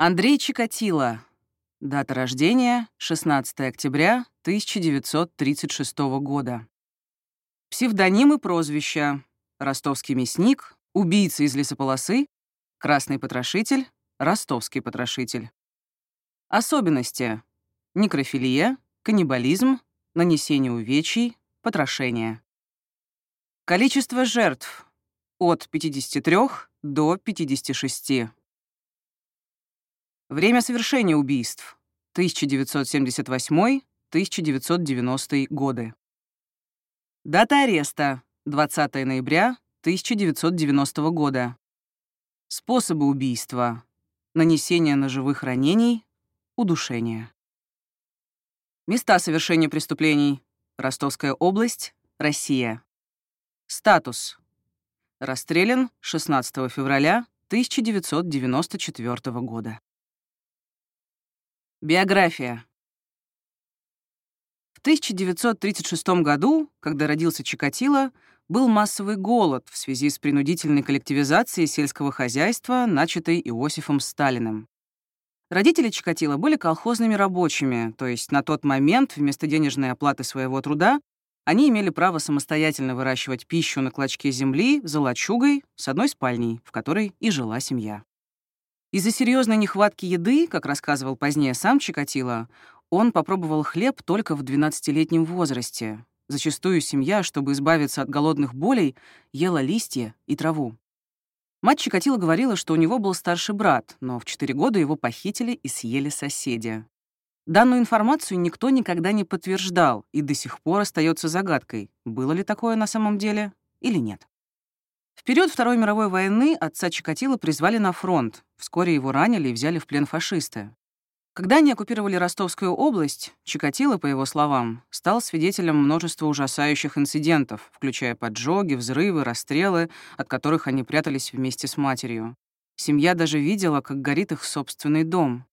Андрей Чикатило. Дата рождения — 16 октября 1936 года. Псевдоним и прозвища. Ростовский мясник, убийца из лесополосы, красный потрошитель, ростовский потрошитель. Особенности. Некрофилия, каннибализм, нанесение увечий, потрошение. Количество жертв — от 53 до 56. Время совершения убийств — 1978-1990 годы. Дата ареста — 20 ноября 1990 года. Способы убийства — нанесение ножевых ранений, удушение. Места совершения преступлений — Ростовская область, Россия. Статус. Расстрелян 16 февраля 1994 года. Биография. В 1936 году, когда родился Чикатило, был массовый голод в связи с принудительной коллективизацией сельского хозяйства, начатой Иосифом Сталиным. Родители Чикатило были колхозными рабочими, то есть на тот момент вместо денежной оплаты своего труда они имели право самостоятельно выращивать пищу на клочке земли за лачугой с одной спальней, в которой и жила семья. Из-за серьезной нехватки еды, как рассказывал позднее сам Чикатило, он попробовал хлеб только в 12-летнем возрасте. Зачастую семья, чтобы избавиться от голодных болей, ела листья и траву. Мать Чикатило говорила, что у него был старший брат, но в 4 года его похитили и съели соседи. Данную информацию никто никогда не подтверждал и до сих пор остается загадкой, было ли такое на самом деле или нет. Период Второй мировой войны отца Чикатило призвали на фронт. Вскоре его ранили и взяли в плен фашисты. Когда они оккупировали Ростовскую область, Чикатило, по его словам, стал свидетелем множества ужасающих инцидентов, включая поджоги, взрывы, расстрелы, от которых они прятались вместе с матерью. Семья даже видела, как горит их собственный дом.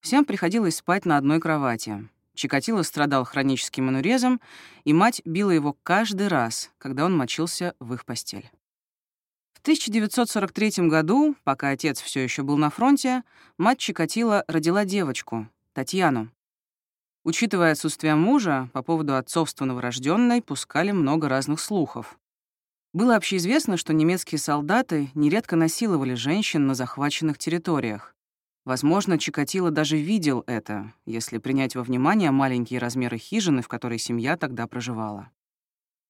Всем приходилось спать на одной кровати. Чикатило страдал хроническим инурезом, и мать била его каждый раз, когда он мочился в их постель. В 1943 году, пока отец все еще был на фронте, мать Чикатило родила девочку, Татьяну. Учитывая отсутствие мужа, по поводу отцовства новорожденной пускали много разных слухов. Было общеизвестно, что немецкие солдаты нередко насиловали женщин на захваченных территориях. Возможно, Чикатило даже видел это, если принять во внимание маленькие размеры хижины, в которой семья тогда проживала.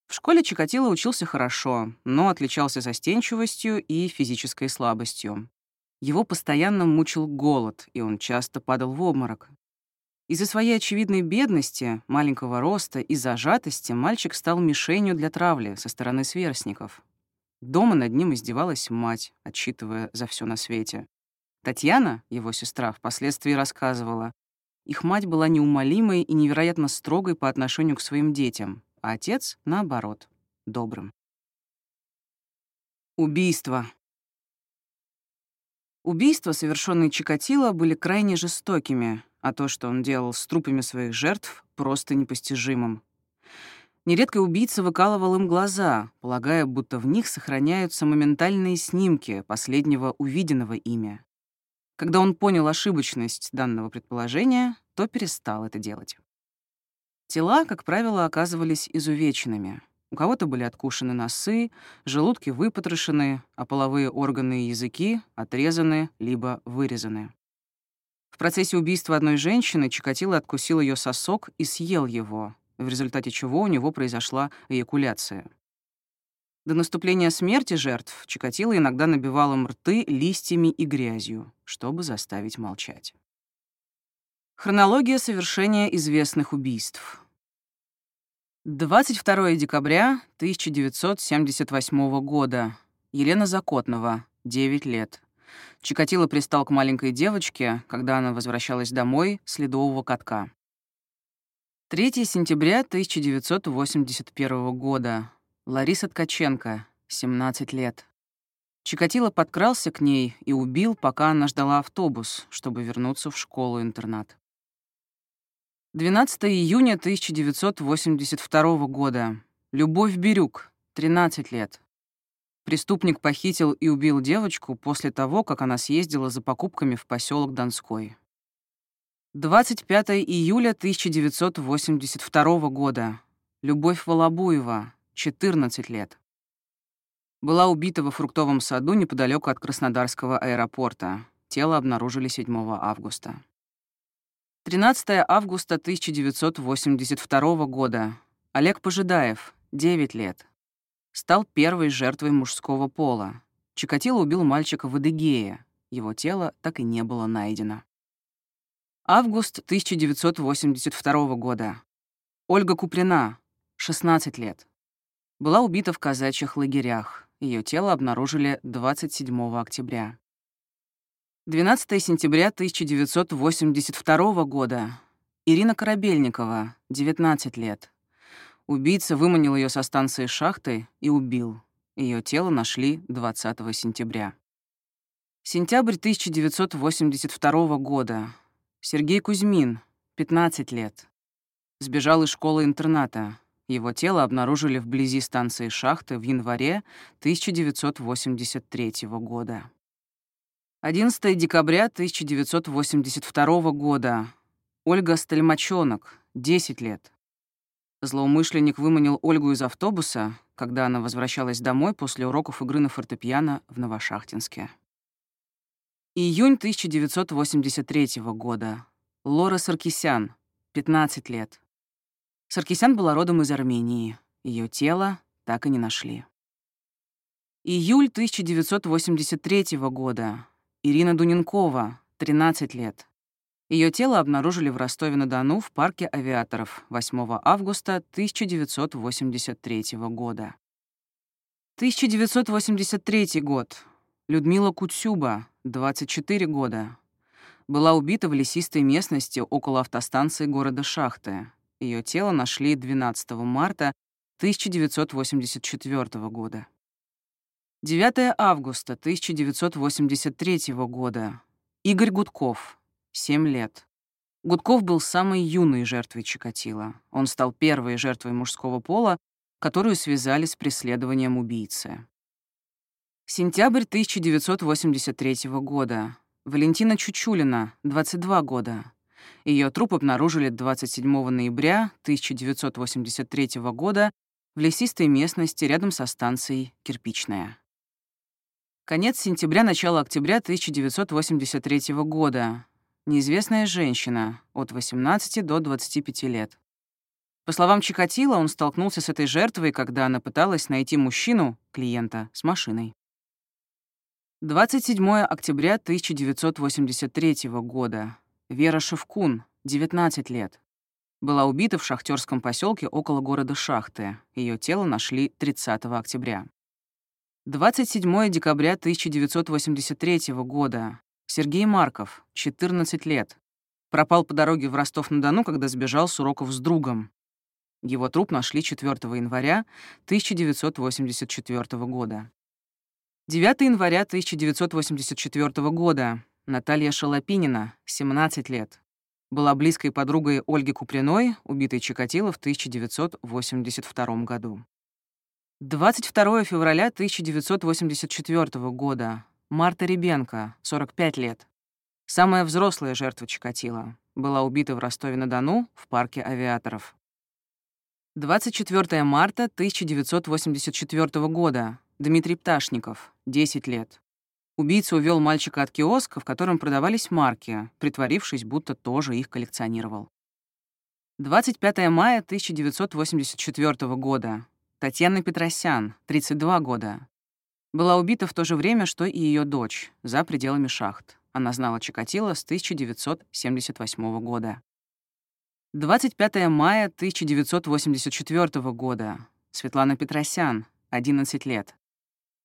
В школе Чикатило учился хорошо, но отличался застенчивостью и физической слабостью. Его постоянно мучил голод, и он часто падал в обморок. Из-за своей очевидной бедности, маленького роста и зажатости мальчик стал мишенью для травли со стороны сверстников. Дома над ним издевалась мать, отчитывая за все на свете. Татьяна, его сестра, впоследствии рассказывала, их мать была неумолимой и невероятно строгой по отношению к своим детям, а отец, наоборот, добрым. Убийство. Убийства, совершенные Чикатило, были крайне жестокими, а то, что он делал с трупами своих жертв, просто непостижимым. Нередко убийца выкалывал им глаза, полагая, будто в них сохраняются моментальные снимки последнего увиденного ими. Когда он понял ошибочность данного предположения, то перестал это делать. Тела, как правило, оказывались изувеченными. У кого-то были откушены носы, желудки выпотрошены, а половые органы и языки отрезаны либо вырезаны. В процессе убийства одной женщины Чикатило откусил ее сосок и съел его, в результате чего у него произошла эякуляция. До наступления смерти жертв Чикатило иногда набивал им рты листьями и грязью, чтобы заставить молчать. Хронология совершения известных убийств. 22 декабря 1978 года. Елена Закотнова, 9 лет. Чикатило пристал к маленькой девочке, когда она возвращалась домой с ледового катка. 3 сентября 1981 года. Лариса Ткаченко, 17 лет. Чикатило подкрался к ней и убил, пока она ждала автобус, чтобы вернуться в школу-интернат. 12 июня 1982 года. Любовь Бирюк, 13 лет. Преступник похитил и убил девочку после того, как она съездила за покупками в поселок Донской. 25 июля 1982 года. Любовь Волобуева, 14 лет. Была убита во фруктовом саду неподалеку от Краснодарского аэропорта. Тело обнаружили 7 августа. 13 августа 1982 года. Олег Пожидаев, 9 лет. Стал первой жертвой мужского пола. Чикатило убил мальчика в Адыгее. Его тело так и не было найдено. Август 1982 года. Ольга Куприна, 16 лет. Была убита в казачьих лагерях. Ее тело обнаружили 27 октября. 12 сентября 1982 года. Ирина Корабельникова, 19 лет. Убийца выманил ее со станции шахты и убил. Ее тело нашли 20 сентября. Сентябрь 1982 года. Сергей Кузьмин, 15 лет. Сбежал из школы-интерната. Его тело обнаружили вблизи станции шахты в январе 1983 года. 11 декабря 1982 года. Ольга Стальмачонок, 10 лет. Злоумышленник выманил Ольгу из автобуса, когда она возвращалась домой после уроков игры на фортепиано в Новошахтинске. Июнь 1983 года. Лора Саркисян, 15 лет. Саркисян была родом из Армении. Ее тело так и не нашли. Июль 1983 года. Ирина Дуненкова, 13 лет. Ее тело обнаружили в Ростове-на-Дону в парке авиаторов 8 августа 1983 года. 1983 год. Людмила Кутсюба, 24 года. Была убита в лесистой местности около автостанции города Шахты. Ее тело нашли 12 марта 1984 года. 9 августа 1983 года. Игорь Гудков, 7 лет. Гудков был самой юной жертвой Чикатила. Он стал первой жертвой мужского пола, которую связали с преследованием убийцы. Сентябрь 1983 года. Валентина Чучулина, 22 года. Ее труп обнаружили 27 ноября 1983 года в лесистой местности рядом со станцией «Кирпичная». Конец сентября, начало октября 1983 года. Неизвестная женщина от 18 до 25 лет. По словам Чикатила, он столкнулся с этой жертвой, когда она пыталась найти мужчину, клиента, с машиной. 27 октября 1983 года. Вера Шевкун, 19 лет. Была убита в шахтерском поселке около города Шахты. Ее тело нашли 30 октября. 27 декабря 1983 года. Сергей Марков, 14 лет. Пропал по дороге в Ростов-на-Дону, когда сбежал с уроков с другом. Его труп нашли 4 января 1984 года. 9 января 1984 года. Наталья Шалопинина, 17 лет. Была близкой подругой Ольги Куприной, убитой Чикатило в 1982 году. 22 февраля 1984 года. Марта Ребенко, 45 лет. Самая взрослая жертва Чикатила. Была убита в Ростове-на-Дону в парке авиаторов. 24 марта 1984 года. Дмитрий Пташников, 10 лет. Убийца увел мальчика от киоска, в котором продавались марки, притворившись, будто тоже их коллекционировал. 25 мая 1984 года. Татьяна Петросян, 32 года. Была убита в то же время, что и ее дочь, за пределами шахт. Она знала Чикатило с 1978 года. 25 мая 1984 года. Светлана Петросян, 11 лет.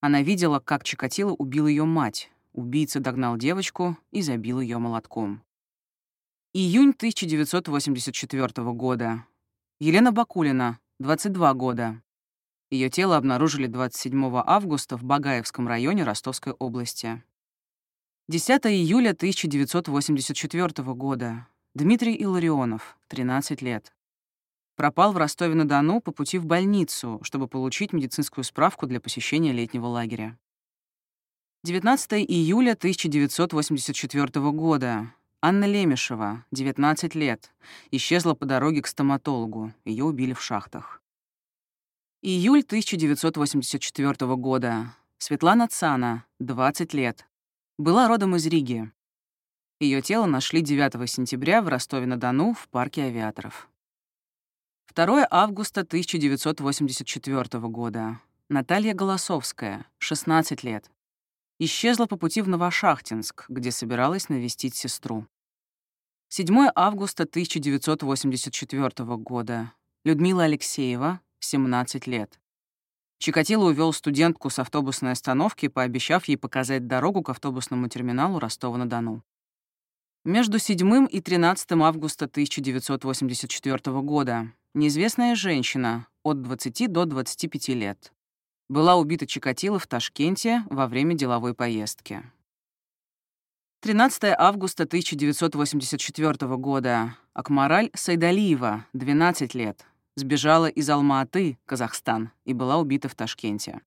Она видела, как Чикатило убил ее мать. Убийца догнал девочку и забил ее молотком. Июнь 1984 года. Елена Бакулина, 22 года. Ее тело обнаружили 27 августа в Багаевском районе Ростовской области. 10 июля 1984 года. Дмитрий Илларионов, 13 лет. пропал в Ростове-на-Дону по пути в больницу, чтобы получить медицинскую справку для посещения летнего лагеря. 19 июля 1984 года. Анна Лемешева, 19 лет, исчезла по дороге к стоматологу. Ее убили в шахтах. Июль 1984 года. Светлана Цана, 20 лет. Была родом из Риги. Ее тело нашли 9 сентября в Ростове-на-Дону в парке авиаторов. 2 августа 1984 года. Наталья Голосовская, 16 лет. Исчезла по пути в Новошахтинск, где собиралась навестить сестру. 7 августа 1984 года. Людмила Алексеева, 17 лет. Чикатило увел студентку с автобусной остановки, пообещав ей показать дорогу к автобусному терминалу Ростова-на-Дону. Между 7 и 13 августа 1984 года неизвестная женщина от 20 до 25 лет была убита Чикатило в Ташкенте во время деловой поездки. 13 августа 1984 года. Акмараль Сайдалиева, 12 лет, сбежала из Алма-Аты, Казахстан, и была убита в Ташкенте.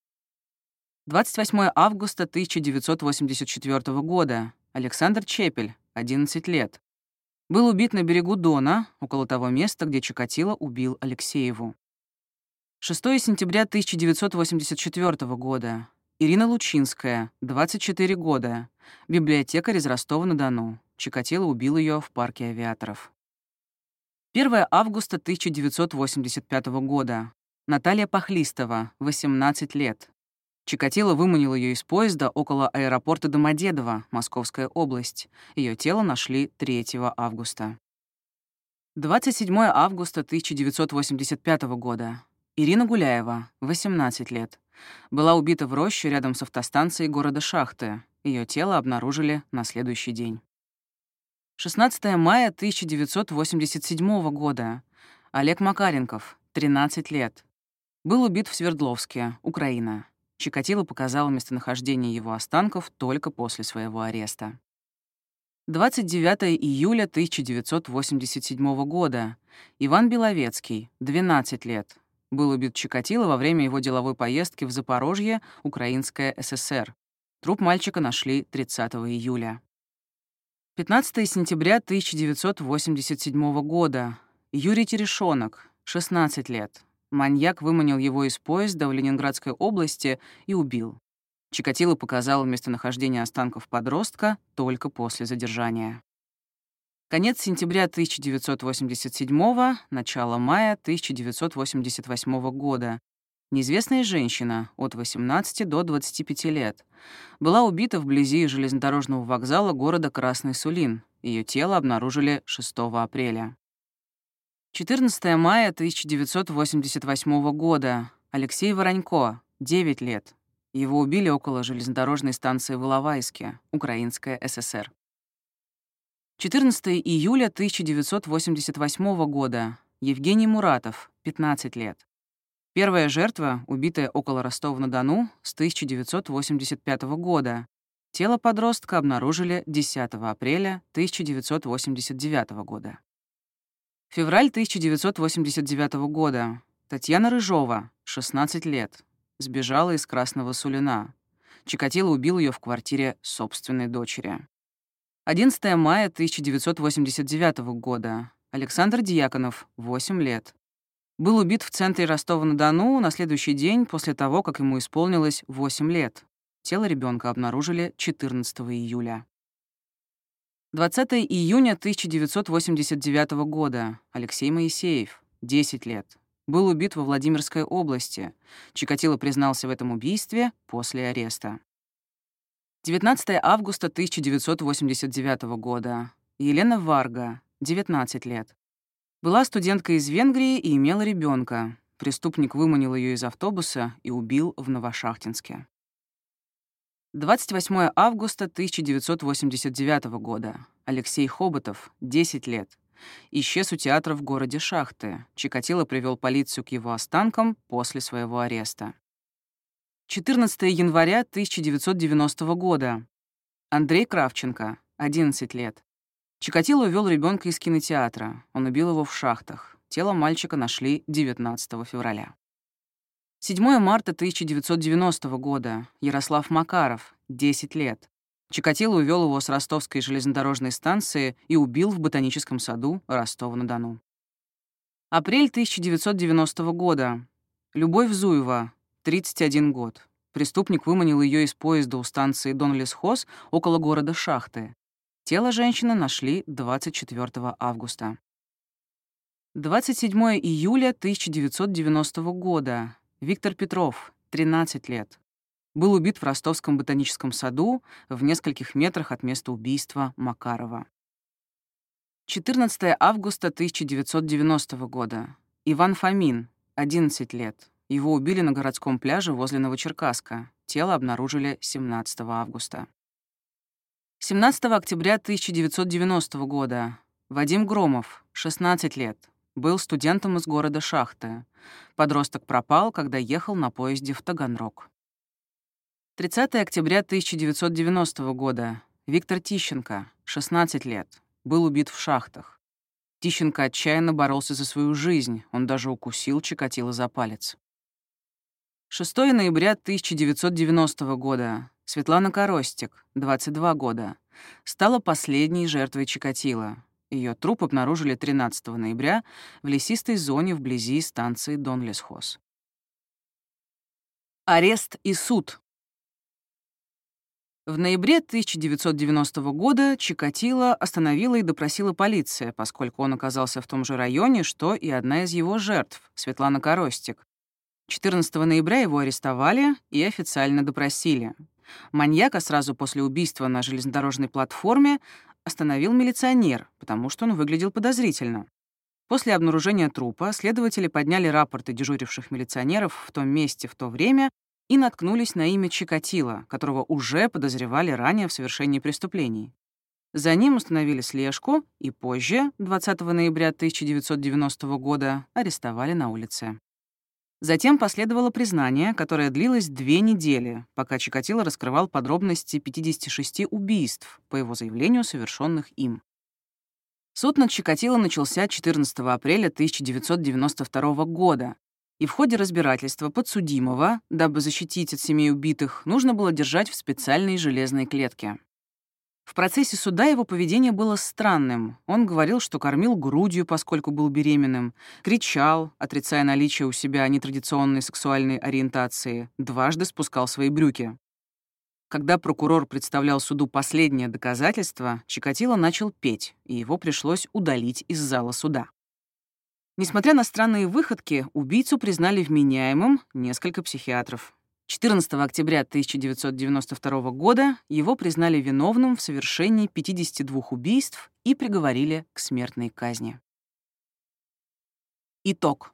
28 августа 1984 года. Александр Чепель, 11 лет. Был убит на берегу Дона, около того места, где Чикатило убил Алексееву. 6 сентября 1984 года. Ирина Лучинская, 24 года, библиотекарь из Ростова-на-Дону. Чикатило убил ее в парке авиаторов. 1 августа 1985 года. Наталья Пахлистова, 18 лет. Чикатило выманил ее из поезда около аэропорта Домодедово, Московская область. Ее тело нашли 3 августа. 27 августа 1985 года. Ирина Гуляева, 18 лет. Была убита в роще рядом с автостанцией города Шахты. Ее тело обнаружили на следующий день. 16 мая 1987 года. Олег Макаренков, 13 лет. Был убит в Свердловске, Украина. Чикатило показал местонахождение его останков только после своего ареста. 29 июля 1987 года. Иван Беловецкий, 12 лет был убит Чикатило во время его деловой поездки в Запорожье, Украинская ССР. Труп мальчика нашли 30 июля. 15 сентября 1987 года. Юрий Терешонок, 16 лет. Маньяк выманил его из поезда в Ленинградской области и убил. Чикатило показал местонахождение останков подростка только после задержания. Конец сентября 1987 начало мая 1988 года. Неизвестная женщина от 18 до 25 лет была убита вблизи железнодорожного вокзала города Красный Сулин. Ее тело обнаружили 6 апреля. 14 мая 1988 года. Алексей Воронько, 9 лет. Его убили около железнодорожной станции в Иловайске, Украинская ССР. 14 июля 1988 года. Евгений Муратов, 15 лет. Первая жертва, убитая около Ростова-на-Дону с 1985 года. Тело подростка обнаружили 10 апреля 1989 года. Февраль 1989 года. Татьяна Рыжова, 16 лет. Сбежала из Красного Сулина. Чикатило убил ее в квартире собственной дочери. 11 мая 1989 года. Александр Дьяконов, 8 лет. Был убит в центре Ростова-на-Дону на следующий день после того, как ему исполнилось 8 лет. Тело ребенка обнаружили 14 июля. 20 июня 1989 года. Алексей Моисеев, 10 лет. Был убит во Владимирской области. Чикатило признался в этом убийстве после ареста. 19 августа 1989 года. Елена Варга, 19 лет. Была студенткой из Венгрии и имела ребенка. Преступник выманил ее из автобуса и убил в Новошахтинске. 28 августа 1989 года. Алексей Хоботов, 10 лет. Исчез у театра в городе Шахты. Чикатило привел полицию к его останкам после своего ареста. 14 января 1990 года. Андрей Кравченко, 11 лет. Чикатило увел ребенка из кинотеатра. Он убил его в шахтах. тело мальчика нашли 19 февраля. 7 марта 1990 года. Ярослав Макаров, 10 лет. Чикатило увел его с ростовской железнодорожной станции и убил в ботаническом саду Ростова-на-Дону. Апрель 1990 года. Любовь Зуева, 31 год. Преступник выманил ее из поезда у станции Донлесхоз около города Шахты. Тело женщины нашли 24 августа. 27 июля 1990 года. Виктор Петров, 13 лет. Был убит в Ростовском ботаническом саду в нескольких метрах от места убийства Макарова. 14 августа 1990 года. Иван Фомин, 11 лет. Его убили на городском пляже возле Новочеркасска. Тело обнаружили 17 августа. 17 октября 1990 года. Вадим Громов, 16 лет. Был студентом из города Шахты. Подросток пропал, когда ехал на поезде в Таганрог. 30 октября 1990 года. Виктор Тищенко, 16 лет. Был убит в шахтах. Тищенко отчаянно боролся за свою жизнь, он даже укусил Чикатило за палец. 6 ноября 1990 года. Светлана Коростик, 22 года. Стала последней жертвой Чикатило. Ее труп обнаружили 13 ноября в лесистой зоне вблизи станции Донлесхоз. Арест и суд. В ноябре 1990 года Чикатило остановила и допросила полиция, поскольку он оказался в том же районе, что и одна из его жертв, Светлана Коростик. 14 ноября его арестовали и официально допросили. Маньяка сразу после убийства на железнодорожной платформе остановил милиционер, потому что он выглядел подозрительно. После обнаружения трупа следователи подняли рапорты дежуривших милиционеров в том месте в то время и наткнулись на имя Чикатило, которого уже подозревали ранее в совершении преступлений. За ним установили слежку и позже, 20 ноября 1990 года, арестовали на улице. Затем последовало признание, которое длилось две недели, пока Чикатило раскрывал подробности 56 убийств, по его заявлению, совершенных им. Суд над Чикатило начался 14 апреля 1992 года, и в ходе разбирательства подсудимого, дабы защитить от семей убитых, нужно было держать в специальной железной клетке. В процессе суда его поведение было странным. Он говорил, что кормил грудью, поскольку был беременным, кричал, отрицая наличие у себя нетрадиционной сексуальной ориентации, дважды спускал свои брюки. Когда прокурор представлял суду последнее доказательство, Чикатило начал петь, и его пришлось удалить из зала суда. Несмотря на странные выходки, убийцу признали вменяемым несколько психиатров. 14 октября 1992 года его признали виновным в совершении 52 убийств и приговорили к смертной казни. Итог.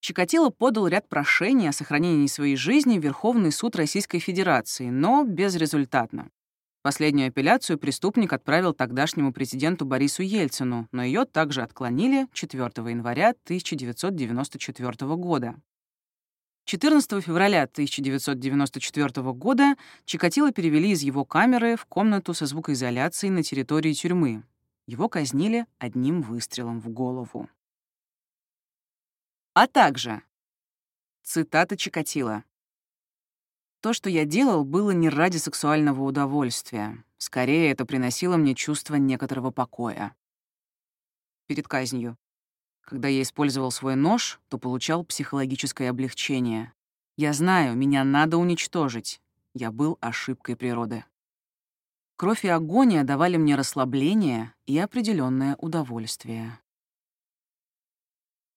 Чикатило подал ряд прошений о сохранении своей жизни в Верховный суд Российской Федерации, но безрезультатно. Последнюю апелляцию преступник отправил тогдашнему президенту Борису Ельцину, но ее также отклонили 4 января 1994 года. 14 февраля 1994 года Чикатило перевели из его камеры в комнату со звукоизоляцией на территории тюрьмы. Его казнили одним выстрелом в голову. А также цитата Чикатило. «То, что я делал, было не ради сексуального удовольствия. Скорее, это приносило мне чувство некоторого покоя». Перед казнью. Когда я использовал свой нож, то получал психологическое облегчение. Я знаю, меня надо уничтожить. Я был ошибкой природы. Кровь и агония давали мне расслабление и определенное удовольствие.